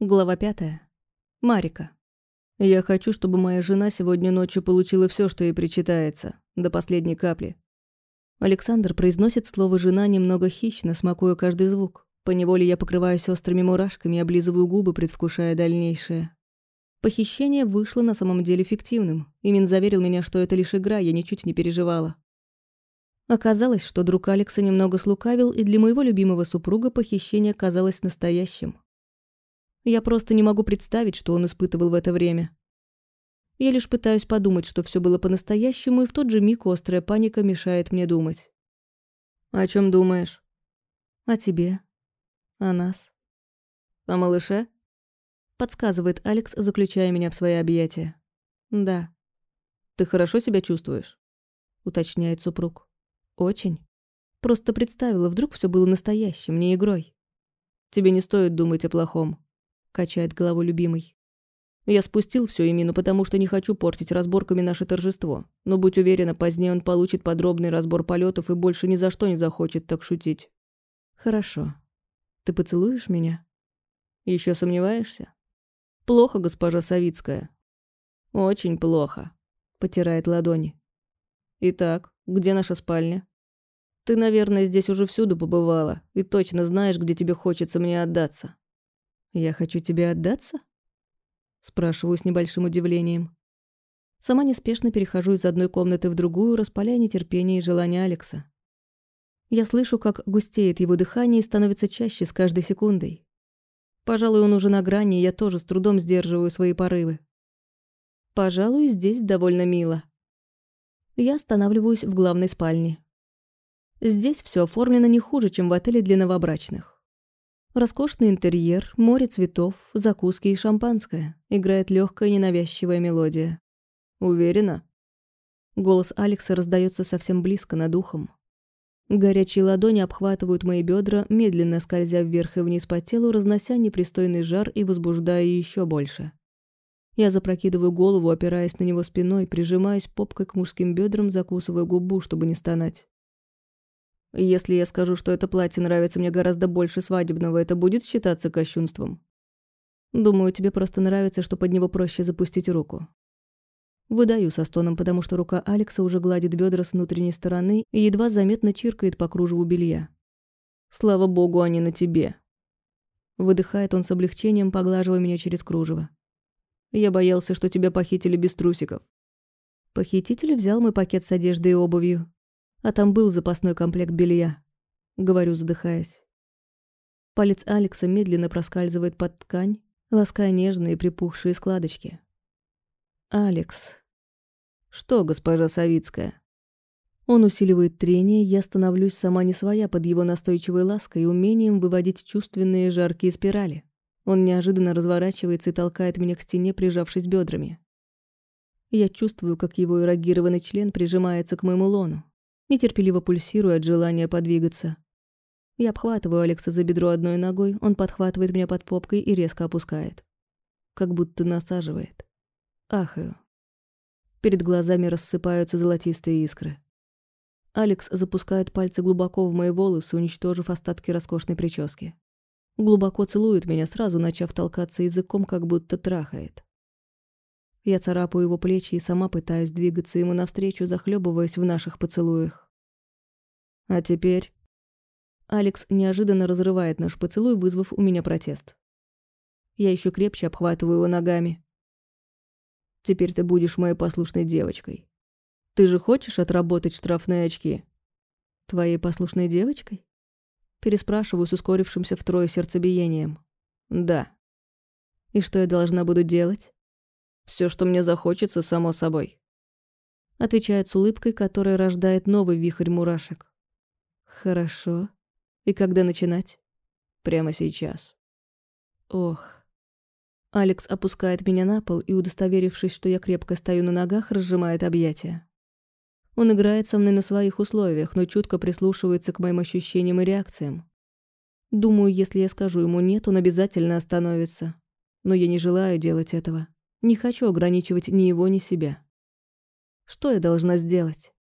Глава пятая. Марика. Я хочу, чтобы моя жена сегодня ночью получила все, что ей причитается, до последней капли. Александр произносит слово «жена» немного хищно, смакуя каждый звук. Поневоле я покрываюсь острыми мурашками и облизываю губы, предвкушая дальнейшее. Похищение вышло на самом деле фиктивным. Имин заверил меня, что это лишь игра, я ничуть не переживала. Оказалось, что друг Алекса немного слукавил, и для моего любимого супруга похищение казалось настоящим. Я просто не могу представить, что он испытывал в это время. Я лишь пытаюсь подумать, что все было по-настоящему, и в тот же миг острая паника мешает мне думать. «О чем думаешь?» «О тебе. О нас. О малыше?» Подсказывает Алекс, заключая меня в свои объятия. «Да». «Ты хорошо себя чувствуешь?» Уточняет супруг. «Очень. Просто представила, вдруг все было настоящим, не игрой. Тебе не стоит думать о плохом качает головой любимый. Я спустил все Эмину, потому что не хочу портить разборками наше торжество. Но будь уверена, позднее он получит подробный разбор полетов и больше ни за что не захочет так шутить. Хорошо. Ты поцелуешь меня? Еще сомневаешься? Плохо, госпожа Савицкая. Очень плохо. Потирает ладони. Итак, где наша спальня? Ты, наверное, здесь уже всюду побывала и точно знаешь, где тебе хочется мне отдаться. «Я хочу тебе отдаться?» Спрашиваю с небольшим удивлением. Сама неспешно перехожу из одной комнаты в другую, распаляя нетерпение и желание Алекса. Я слышу, как густеет его дыхание и становится чаще с каждой секундой. Пожалуй, он уже на грани, и я тоже с трудом сдерживаю свои порывы. Пожалуй, здесь довольно мило. Я останавливаюсь в главной спальне. Здесь все оформлено не хуже, чем в отеле для новобрачных. Роскошный интерьер, море цветов, закуски и шампанское. Играет легкая ненавязчивая мелодия. Уверена? Голос Алекса раздается совсем близко над ухом. Горячие ладони обхватывают мои бедра, медленно скользя вверх и вниз по телу, разнося непристойный жар и возбуждая еще больше. Я запрокидываю голову, опираясь на него спиной, прижимаясь попкой к мужским бедрам, закусывая губу, чтобы не стонать. Если я скажу, что это платье нравится мне гораздо больше свадебного, это будет считаться кощунством? Думаю, тебе просто нравится, что под него проще запустить руку. Выдаю со стоном, потому что рука Алекса уже гладит бедра с внутренней стороны и едва заметно чиркает по кружеву белья. «Слава богу, они на тебе!» Выдыхает он с облегчением, поглаживая меня через кружево. «Я боялся, что тебя похитили без трусиков». Похититель взял мой пакет с одеждой и обувью, а там был запасной комплект белья. Говорю, задыхаясь. Палец Алекса медленно проскальзывает под ткань, лаская нежные припухшие складочки. «Алекс». «Что, госпожа Савицкая?» Он усиливает трение, я становлюсь сама не своя под его настойчивой лаской и умением выводить чувственные жаркие спирали. Он неожиданно разворачивается и толкает меня к стене, прижавшись бедрами. Я чувствую, как его эрогированный член прижимается к моему лону нетерпеливо пульсируя от желания подвигаться. Я обхватываю Алекса за бедро одной ногой, он подхватывает меня под попкой и резко опускает. Как будто насаживает. Ахаю. Перед глазами рассыпаются золотистые искры. Алекс запускает пальцы глубоко в мои волосы, уничтожив остатки роскошной прически. Глубоко целует меня, сразу начав толкаться языком, как будто трахает. Я царапаю его плечи и сама пытаюсь двигаться ему навстречу, захлебываясь в наших поцелуях. А теперь... Алекс неожиданно разрывает наш поцелуй, вызвав у меня протест. Я еще крепче обхватываю его ногами. Теперь ты будешь моей послушной девочкой. Ты же хочешь отработать штрафные очки? Твоей послушной девочкой? Переспрашиваю с ускорившимся втрое сердцебиением. Да. И что я должна буду делать? Все, что мне захочется, само собой. Отвечает с улыбкой, которая рождает новый вихрь мурашек. Хорошо. И когда начинать? Прямо сейчас. Ох. Алекс опускает меня на пол и, удостоверившись, что я крепко стою на ногах, разжимает объятия. Он играет со мной на своих условиях, но чутко прислушивается к моим ощущениям и реакциям. Думаю, если я скажу ему «нет», он обязательно остановится. Но я не желаю делать этого. Не хочу ограничивать ни его, ни себя. Что я должна сделать?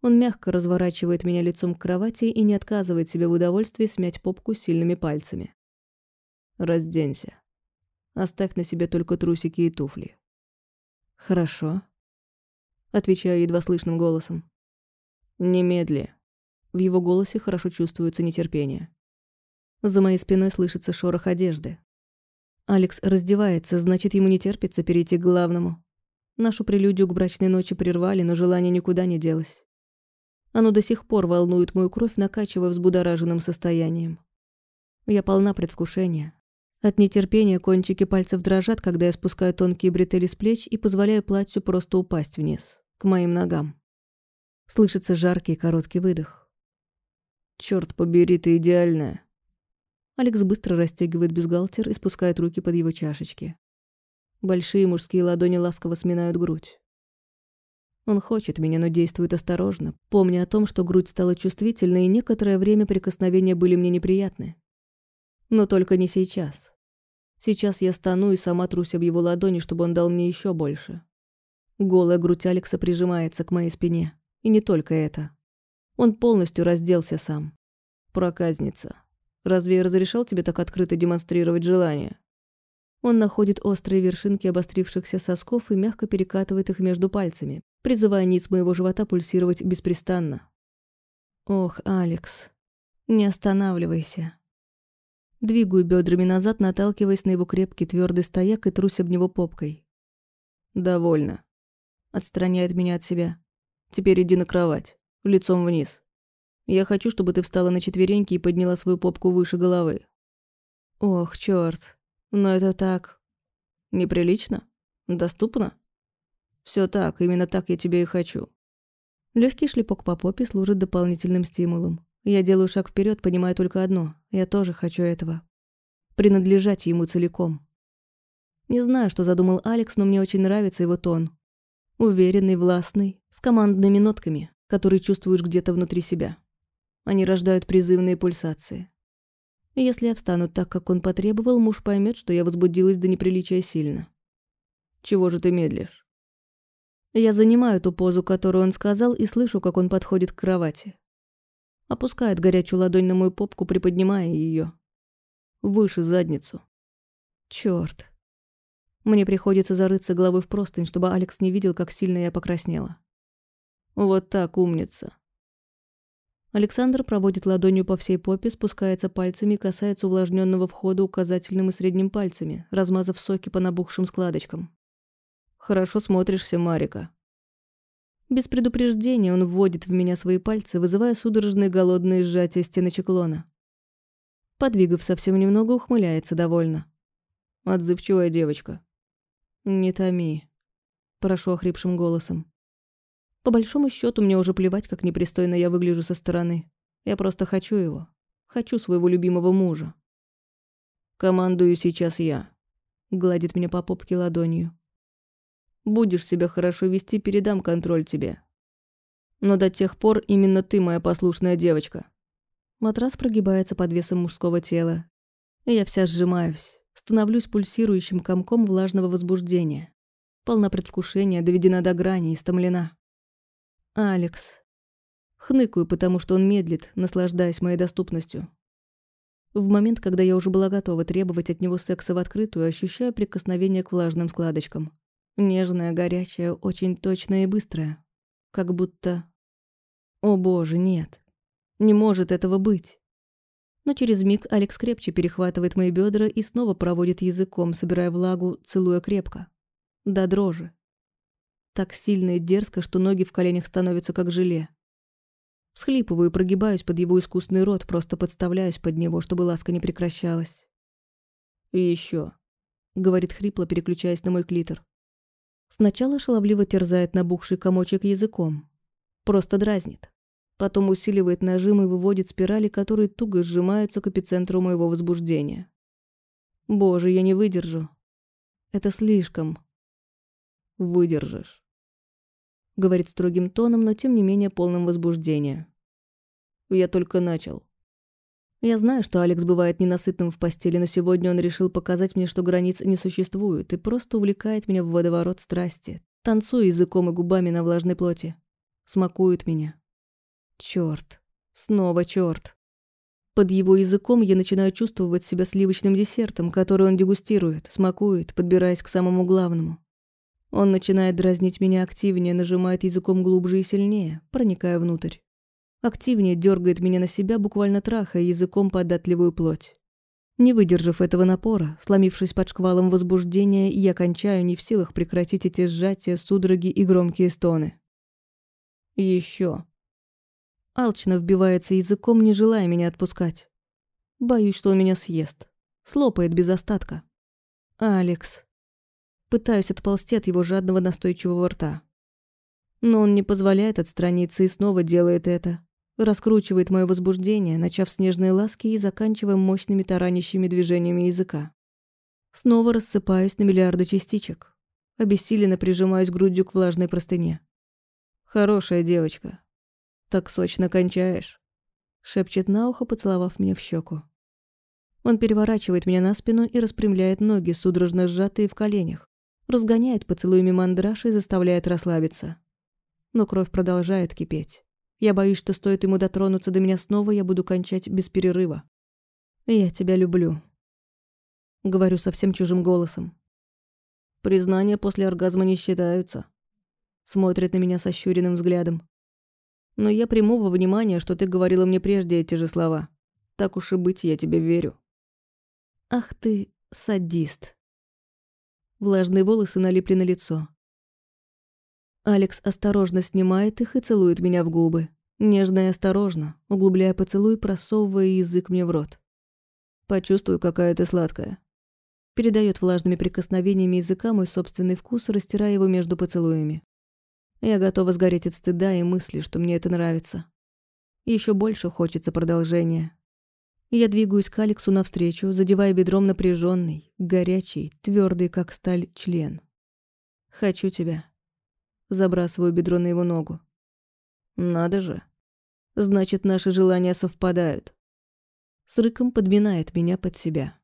Он мягко разворачивает меня лицом к кровати и не отказывает себе в удовольствии смять попку сильными пальцами. Разденься. Оставь на себе только трусики и туфли. Хорошо. Отвечаю едва слышным голосом. Немедли. В его голосе хорошо чувствуется нетерпение. За моей спиной слышится шорох одежды. Алекс раздевается, значит, ему не терпится перейти к главному. Нашу прелюдию к брачной ночи прервали, но желание никуда не делось. Оно до сих пор волнует мою кровь, накачивая взбудораженным состоянием. Я полна предвкушения. От нетерпения кончики пальцев дрожат, когда я спускаю тонкие бретели с плеч и позволяю платью просто упасть вниз, к моим ногам. Слышится жаркий короткий выдох. «Чёрт побери, ты идеальная!» Алекс быстро расстегивает бюстгальтер и спускает руки под его чашечки. Большие мужские ладони ласково сминают грудь. Он хочет меня, но действует осторожно, помня о том, что грудь стала чувствительной, и некоторое время прикосновения были мне неприятны. Но только не сейчас. Сейчас я стану и сама трусь об его ладони, чтобы он дал мне еще больше. Голая грудь Алекса прижимается к моей спине. И не только это. Он полностью разделся сам. Проказница. Разве я разрешал тебе так открыто демонстрировать желание? Он находит острые вершинки обострившихся сосков и мягко перекатывает их между пальцами, призывая низ моего живота пульсировать беспрестанно. Ох, Алекс, не останавливайся. Двигаю бедрами назад, наталкиваясь на его крепкий твердый стояк и трусь об него попкой. «Довольно». Отстраняет меня от себя. «Теперь иди на кровать, лицом вниз. Я хочу, чтобы ты встала на четвереньки и подняла свою попку выше головы». «Ох, чёрт. Но это так... неприлично? Доступно?» Все так, именно так я тебя и хочу». Легкий шлепок по попе служит дополнительным стимулом. Я делаю шаг вперед, понимая только одно. Я тоже хочу этого. Принадлежать ему целиком. Не знаю, что задумал Алекс, но мне очень нравится его тон. Уверенный, властный, с командными нотками, которые чувствуешь где-то внутри себя. Они рождают призывные пульсации. Если я встану так, как он потребовал, муж поймет, что я возбудилась до неприличия сильно. «Чего же ты медлишь?» Я занимаю ту позу, которую он сказал, и слышу, как он подходит к кровати. Опускает горячую ладонь на мою попку, приподнимая ее. Выше задницу. Черт. Мне приходится зарыться головой в простынь, чтобы Алекс не видел, как сильно я покраснела. Вот так, умница. Александр проводит ладонью по всей попе, спускается пальцами касается увлажненного входа указательным и средним пальцами, размазав соки по набухшим складочкам. «Хорошо смотришься, Марика», без предупреждения он вводит в меня свои пальцы, вызывая судорожные голодные сжатия стеночеклона. Подвигав совсем немного, ухмыляется довольно. Отзывчивая девочка. «Не томи», – прошу охрипшим голосом. По большому счету мне уже плевать, как непристойно я выгляжу со стороны. Я просто хочу его. Хочу своего любимого мужа. «Командую сейчас я», – гладит меня по попке ладонью. Будешь себя хорошо вести, передам контроль тебе. Но до тех пор именно ты моя послушная девочка. Матрас прогибается под весом мужского тела. И я вся сжимаюсь, становлюсь пульсирующим комком влажного возбуждения. Полна предвкушения, доведена до грани, истомлена. Алекс. Хныкаю, потому что он медлит, наслаждаясь моей доступностью. В момент, когда я уже была готова требовать от него секса в открытую, ощущаю прикосновение к влажным складочкам. Нежная, горячая, очень точная и быстрая. Как будто... О боже, нет. Не может этого быть. Но через миг Алекс крепче перехватывает мои бедра и снова проводит языком, собирая влагу, целуя крепко. До дрожи. Так сильно и дерзко, что ноги в коленях становятся как желе. Схлипываю и прогибаюсь под его искусный рот, просто подставляюсь под него, чтобы ласка не прекращалась. «И еще», — говорит хрипло, переключаясь на мой клитор. Сначала шаловливо терзает набухший комочек языком. Просто дразнит. Потом усиливает нажим и выводит спирали, которые туго сжимаются к эпицентру моего возбуждения. Боже, я не выдержу. Это слишком. Выдержишь. Говорит строгим тоном, но тем не менее полным возбуждения. Я только начал. Я знаю, что Алекс бывает ненасытным в постели, но сегодня он решил показать мне, что границ не существует, и просто увлекает меня в водоворот страсти, танцуя языком и губами на влажной плоти. Смакует меня. Чёрт. Снова чёрт. Под его языком я начинаю чувствовать себя сливочным десертом, который он дегустирует, смакует, подбираясь к самому главному. Он начинает дразнить меня активнее, нажимает языком глубже и сильнее, проникая внутрь. Активнее дергает меня на себя, буквально трахая языком податливую плоть. Не выдержав этого напора, сломившись под шквалом возбуждения, я кончаю не в силах прекратить эти сжатия, судороги и громкие стоны. Еще. Алчно вбивается языком, не желая меня отпускать. Боюсь, что он меня съест. Слопает без остатка. Алекс. Пытаюсь отползти от его жадного настойчивого рта. Но он не позволяет отстраниться и снова делает это. Раскручивает мое возбуждение, начав с нежной ласки и заканчивая мощными таранящими движениями языка. Снова рассыпаюсь на миллиарды частичек. Обессиленно прижимаюсь грудью к влажной простыне. «Хорошая девочка. Так сочно кончаешь», — шепчет на ухо, поцеловав меня в щеку. Он переворачивает меня на спину и распрямляет ноги, судорожно сжатые в коленях. Разгоняет поцелуями мандраж и заставляет расслабиться. Но кровь продолжает кипеть. Я боюсь, что стоит ему дотронуться до меня снова, я буду кончать без перерыва. «Я тебя люблю», — говорю совсем чужим голосом. Признания после оргазма не считаются смотрит на меня сощуренным взглядом. Но я приму во внимание, что ты говорила мне прежде эти же слова. Так уж и быть, я тебе верю. Ах ты, садист. Влажные волосы налипли на лицо. Алекс осторожно снимает их и целует меня в губы. Нежно и осторожно, углубляя поцелуй, просовывая язык мне в рот. Почувствую, какая ты сладкая. Передает влажными прикосновениями языка мой собственный вкус, растирая его между поцелуями. Я готова сгореть от стыда и мысли, что мне это нравится. Еще больше хочется продолжения. Я двигаюсь к Алексу навстречу, задевая бедром напряженный, горячий, твердый, как сталь, член. «Хочу тебя». Забрасываю бедро на его ногу. «Надо же. Значит, наши желания совпадают». С рыком подминает меня под себя.